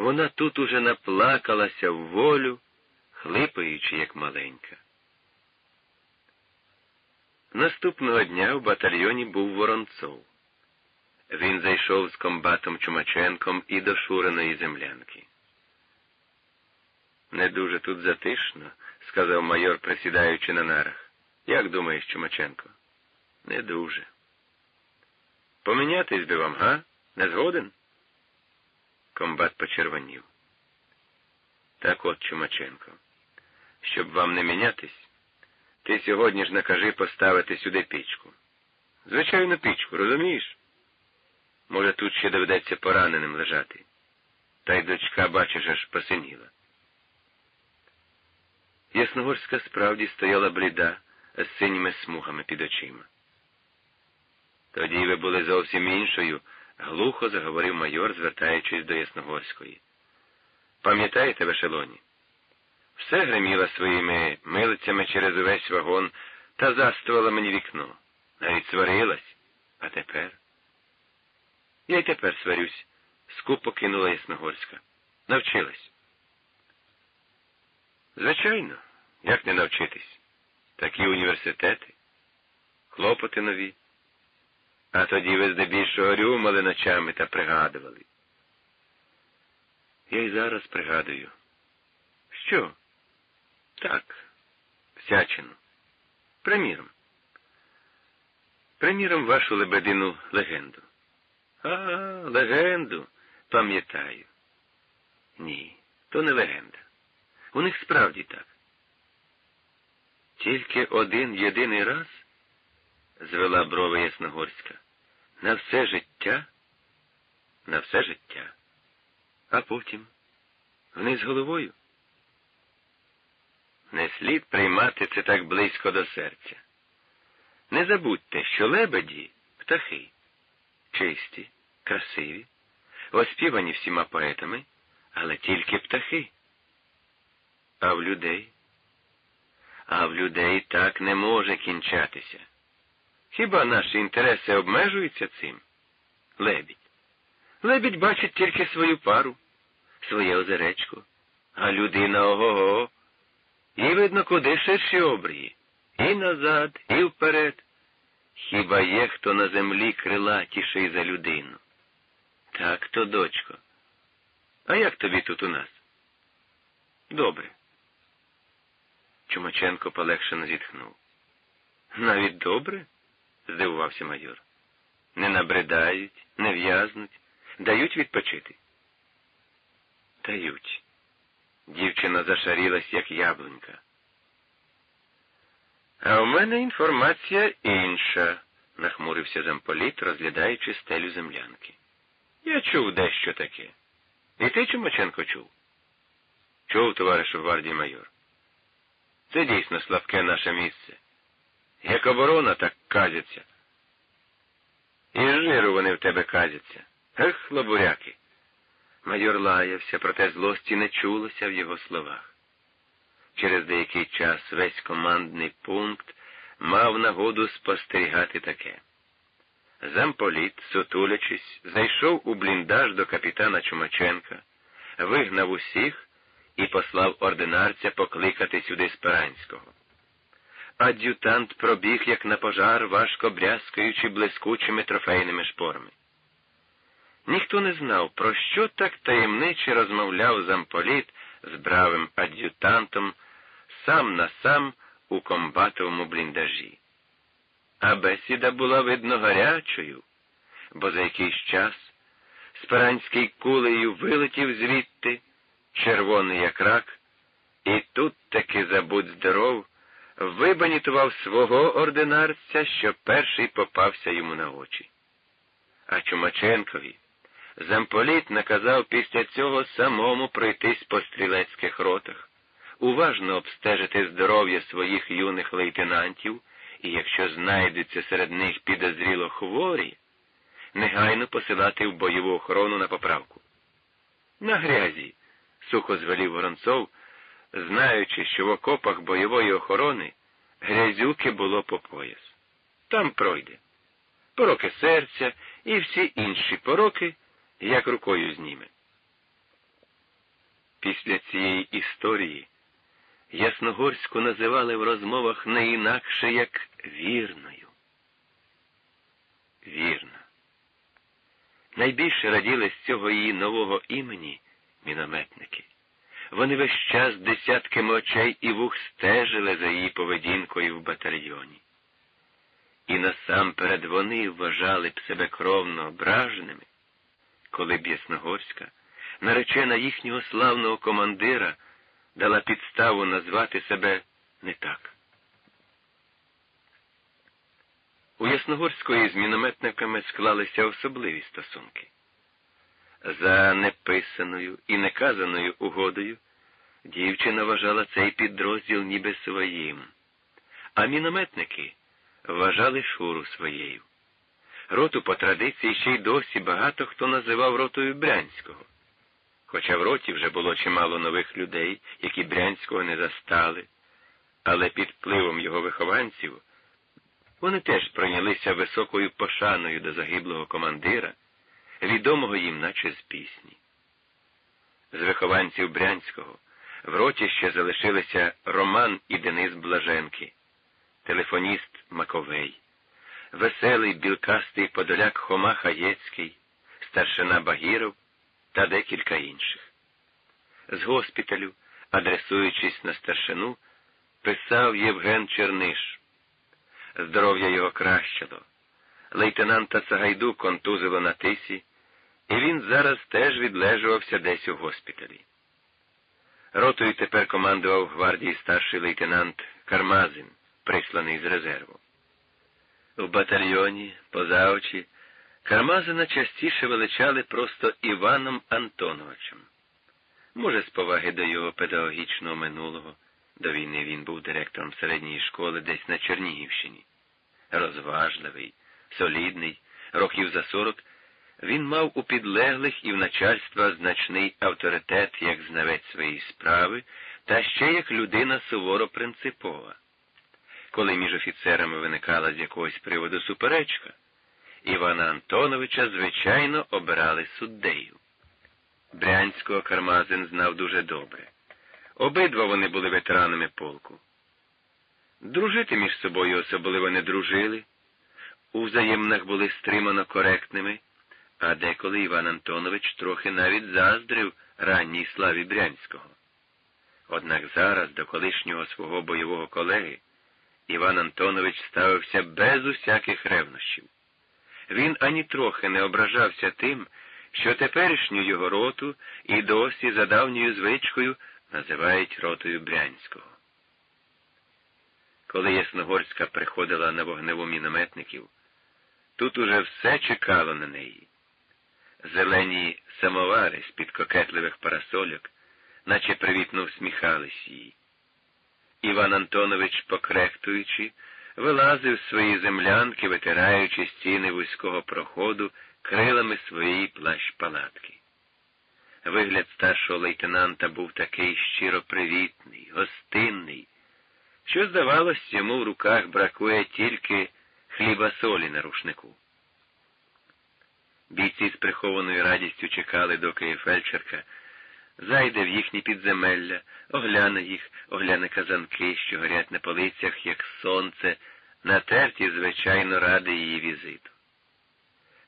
Вона тут уже наплакалася в волю, хлипаючи, як маленька. Наступного дня в батальйоні був Воронцов. Він зайшов з комбатом Чумаченком і до Шуриної землянки. Не дуже тут затишно, сказав майор, присідаючи на нарах. Як думаєш, Чумаченко? Не дуже. Помінятись би вам, га? Не згоден? Комбат почервонів. Так от, Чумаченко, щоб вам не мінятись, ти сьогодні ж накажи поставити сюди пічку. Звичайно, пічку, розумієш? Може, тут ще доведеться пораненим лежати. Та й дочка, бачиш, аж посиніла. Ясногорська справді стояла бліда з синіми смугами під очима. Тоді ви були зовсім іншою, глухо заговорив майор, звертаючись до Ясногорської. Пам'ятаєте, в ешелоні? Все гриміла своїми милицями через увесь вагон та застувала мені вікно. Навіть сварилась. А тепер? Я й тепер сварюсь, скупо кинула Ясногорська. Навчилась. Звичайно, як не навчитись? Такі університети, хлопоти нові. А тоді ви здебільшого рюмали ночами та пригадували. Я й зараз пригадую. Що? Так, всячину. Приміром. Приміром, вашу лебедину легенду. А, легенду, пам'ятаю. Ні, то не легенда. У них справді так. Тільки один єдиний раз, звела брови Ясногорська, на все життя, на все життя, а потім вниз головою. Не слід приймати це так близько до серця. Не забудьте, що лебеді птахи, чисті, красиві, оспівані всіма поетами, але тільки птахи. А в людей? А в людей так не може кінчатися. Хіба наші інтереси обмежуються цим? Лебідь. Лебідь бачить тільки свою пару, своє озеречко, а людина ого. го І видно, куди ширші обрії. І назад, і вперед. Хіба є хто на землі крилатіший за людину? Так то, дочко. А як тобі тут у нас? Добре. Чумаченко полегшено зітхнув. Навіть добре? Здивувався майор. Не набридають, не в'язнуть, дають відпочити. Дають. Дівчина зашарілась, як яблунька. А у мене інформація інша, нахмурився замполіт, розглядаючи стелю землянки. Я чув дещо таке. І ти, Чумаченко, чув? Чув, товаришу гвардії майор. Це дійсно слабке наше місце. Як оборона, так казяться. І жиру вони в тебе казяться. Ех, лобуряки. Майор лаявся, проте злості не чулося в його словах. Через деякий час весь командний пункт мав нагоду спостерігати таке. Замполіт, сутулячись, зайшов у бліндаж до капітана Чумаченка, вигнав усіх і послав ординарця покликати сюди Спиранського. Ад'ютант пробіг, як на пожар, важко брязкаючи блискучими трофейними шпорами. Ніхто не знав, про що так таємниче розмовляв замполіт з бравим ад'ютантом сам на сам у комбатовому бліндажі. А бесіда була, видно, гарячою, бо за якийсь час Спиранський кулею вилетів звідти червоний як рак, і тут таки забудь здоров, вибанітував свого ординарця, що перший попався йому на очі. А Чумаченкові замполіт наказав після цього самому пройтись по стрілецьких ротах, уважно обстежити здоров'я своїх юних лейтенантів, і якщо знайдеться серед них підозріло хворі, негайно посилати в бойову охорону на поправку. На грязі сухо звелів Воронцов, знаючи, що в окопах бойової охорони грязюки було по пояс. Там пройде. Пороки серця і всі інші пороки, як рукою зніме. Після цієї історії Ясногорську називали в розмовах не інакше, як вірною. Вірна. Найбільше раділи з цього її нового імені мінометники. Вони весь час десятками очей і вух стежили за її поведінкою в батальйоні. І насамперед вони вважали б себе кровно ображеними, коли б Ясногорська, наречена їхнього славного командира, дала підставу назвати себе не так. У Ясногорської з мінометниками склалися особливі стосунки. За неписаною і неказаною угодою дівчина вважала цей підрозділ ніби своїм, а мінометники вважали шуру своєю. Роту по традиції ще й досі багато хто називав ротою Брянського. Хоча в роті вже було чимало нових людей, які Брянського не застали, але під впливом його вихованців вони теж прийнялися високою пошаною до загиблого командира, відомого їм, наче з пісні. З вихованців Брянського в роті ще залишилися Роман і Денис Блаженки, телефоніст Маковей, веселий білкастий подоляк Хома Хаєцький, старшина Багіров та декілька інших. З госпіталю, адресуючись на старшину, писав Євген Черниш. Здоров'я його кращило. Лейтенанта Цагайду контузило на тисі, і він зараз теж відлежувався десь у госпіталі. Ротою тепер командував гвардії старший лейтенант Кармазин, присланий з резерву. В батальйоні, поза очі, Кармазина частіше величали просто Іваном Антоновичем. Може, з поваги до його педагогічного минулого, до війни він був директором середньої школи десь на Чернігівщині. Розважливий, солідний, років за сорок, він мав у підлеглих і в начальства значний авторитет як знавець своєї справи, та ще як людина суворо принципова. Коли між офіцерами виникала з якогось приводу суперечка, Івана Антоновича, звичайно, обирали суддею. Брянського Кармазин знав дуже добре. Обидва вони були ветеранами полку. Дружити між собою особливо не дружили, у взаємнах були стримано коректними, а деколи Іван Антонович трохи навіть заздрив ранній славі Брянського. Однак зараз до колишнього свого бойового колеги Іван Антонович ставився без усяких ревнощів. Він ані трохи не ображався тим, що теперішню його роту і досі за давньою звичкою називають ротою Брянського. Коли Ясногорська приходила на вогневу мінометників, тут уже все чекало на неї. Зелені самовари з-під кокетливих парасольок, наче привітно всміхались їй. Іван Антонович, покрехтуючи, вилазив з свої землянки, витираючи стіни вузького проходу крилами своєї плащ палатки. Вигляд старшого лейтенанта був такий щиро привітний, гостинний, що, здавалось, йому в руках бракує тільки хліба солі на рушнику. Бійці з прихованою радістю чекали, доки фельдшерка зайде в їхні підземелля, огляне їх, огляне казанки, що горять на полицях, як сонце, натерті, звичайно, ради її візиту.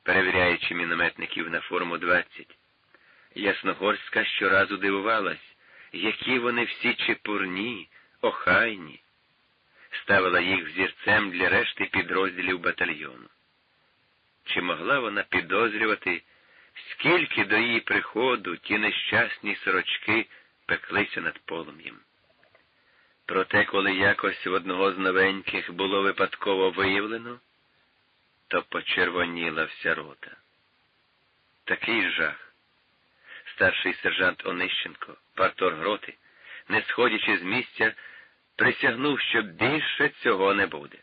Перевіряючи мінометників на форму 20, Ясногорська щоразу дивувалась, які вони всі чепурні, охайні, ставила їх взірцем для решти підрозділів батальйону. Чи могла вона підозрювати, скільки до її приходу ті нещасні сорочки пеклися над полум'ям? Проте, коли якось в одного з новеньких було випадково виявлено, то почервоніла вся рота. Такий жах. Старший сержант Онищенко, партор гроти, не сходячи з місця, присягнув, що більше цього не буде.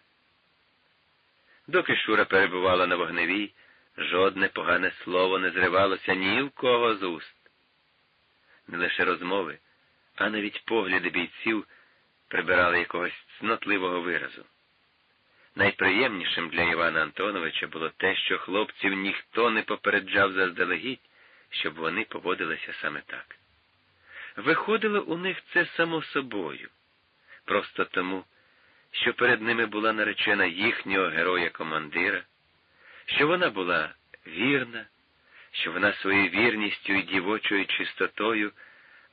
Доки Шура перебувала на вогневій, жодне погане слово не зривалося ні в кого з уст. Не лише розмови, а навіть погляди бійців прибирали якогось цнотливого виразу. Найприємнішим для Івана Антоновича було те, що хлопців ніхто не попереджав заздалегідь, щоб вони поводилися саме так. Виходило у них це само собою, просто тому, що перед ними була наречена їхнього героя-командира, що вона була вірна, що вона своєю вірністю і дівочою чистотою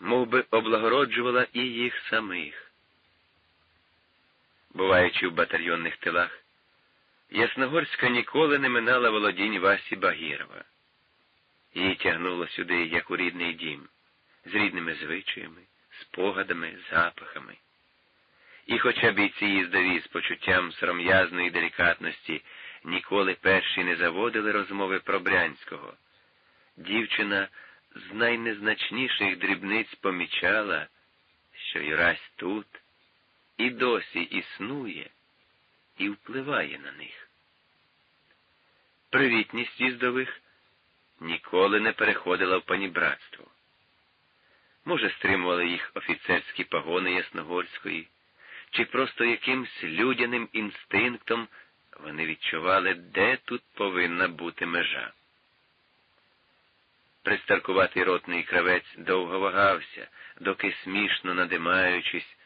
мов би, облагороджувала і їх самих. Буваючи в батальйонних тилах, Ясногорська ніколи не минала володінь Васі Багірова. Її тягнуло сюди, як у рідний дім, з рідними звичаями, спогадами, запахами. І хоча бійці їздові з почуттям сором'язної делікатності ніколи перші не заводили розмови про Брянського, дівчина з найнезначніших дрібниць помічала, що Юрась тут і досі існує і впливає на них. Привітність їздових ніколи не переходила в панібратство. Може, стримували їх офіцерські погони Ясногорської, чи просто якимсь людяним інстинктом вони відчували, де тут повинна бути межа. Пристаркуватий ротний кравець довго вагався, доки смішно надимаючись,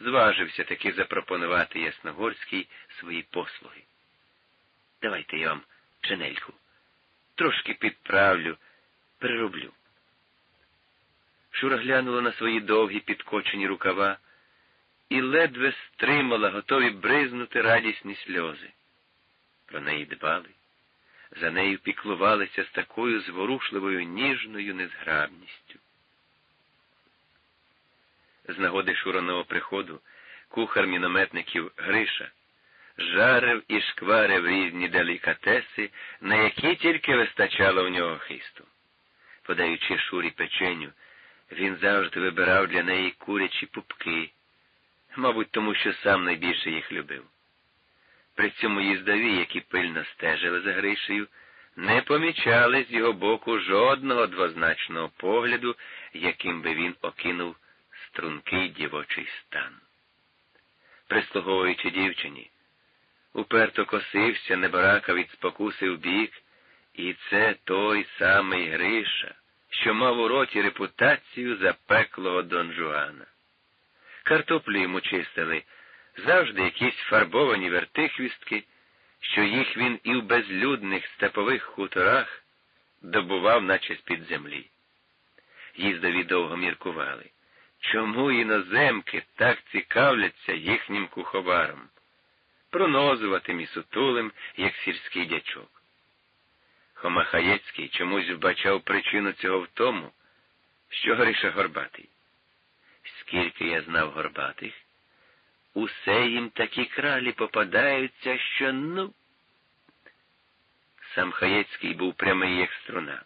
зважився таки запропонувати Ясногорській свої послуги. Давайте я вам шинельку. Трошки підправлю, перероблю. Шура глянула на свої довгі підкочені рукава і ледве стримала, готові бризнути радісні сльози. Про неї дбали за нею піклувалися з такою зворушливою ніжною незграбністю. З нагоди шураного приходу кухар мінометників Гриша жарив і шкварив різні делікатеси, на які тільки вистачало в нього хисту. Подаючи шурі печеню, він завжди вибирав для неї курячі пупки, мабуть, тому що сам найбільше їх любив. При цьому їздові, які пильно стежили за Гришею, не помічали з його боку жодного двозначного погляду, яким би він окинув стрункий дівочий стан. Прислуговуючи дівчині, уперто косився небарака від спокуси в бік, і це той самий Гриша, що мав у роті репутацію запеклого Дон Жуана. Картоплю йому чистили завжди якісь фарбовані вертихвістки, що їх він і в безлюдних степових хуторах добував, наче з-під землі. Їздові довго міркували. Чому іноземки так цікавляться їхнім куховаром, пронозуватим і сутулим, як сільський дячок? Хомахаєцький чомусь вбачав причину цього в тому, що Гриша Горбатий. Скільки я знав горбатих, Усе їм такі кралі попадаються, що ну. Сам Хаєцький був прямий, як струна.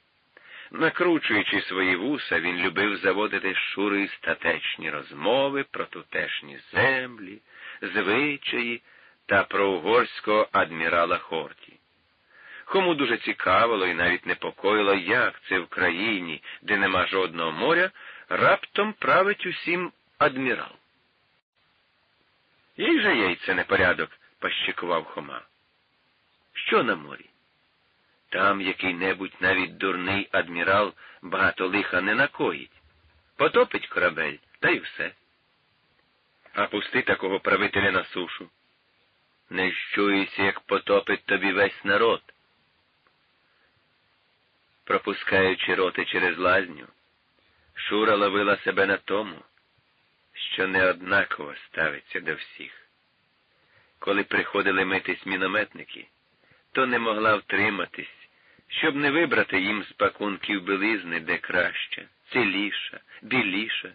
Накручуючи свої вуса, він любив заводити з Шурою статечні розмови про тутешні землі, звичаї та про угорського адмірала Хорті. Кому дуже цікавило і навіть непокоїло, як це в країні, де нема жодного моря, раптом править усім адмірал. Їй же яйце непорядок, пощикував Хома. Що на морі? Там який-небудь навіть дурний адмірал багато лиха не накоїть. Потопить корабель, та й все. А пусти такого правителя на сушу. Не щуйся, як потопить тобі весь народ. Пропускаючи роти через лазню, Шура ловила себе на тому що неоднаково ставиться до всіх. Коли приходили митись мінометники, то не могла втриматись, щоб не вибрати їм з пакунків білизни де краща, ціліша, біліша.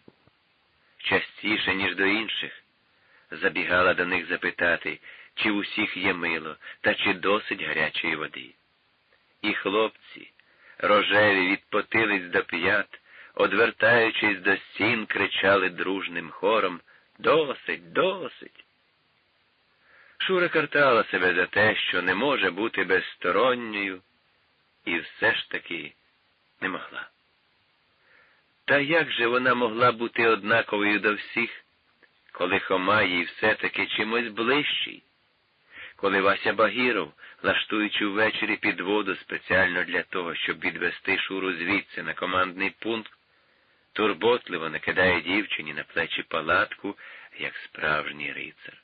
Частіше, ніж до інших, забігала до них запитати, чи в усіх є мило, та чи досить гарячої води. І хлопці, рожеві від потилиць до п'ят, одвертаючись до стін, кричали дружним хором Досить, досить. Шура картала себе за те, що не може бути безсторонньою, і все ж таки не могла. Та як же вона могла бути однаковою до всіх, коли Хома їй все-таки чимось ближчий? Коли Вася Багіров, лаштуючи ввечері підводу спеціально для того, щоб відвести Шуру звідси на командний пункт, турботливо накидає дівчині на плечі палатку, як справжній рицар.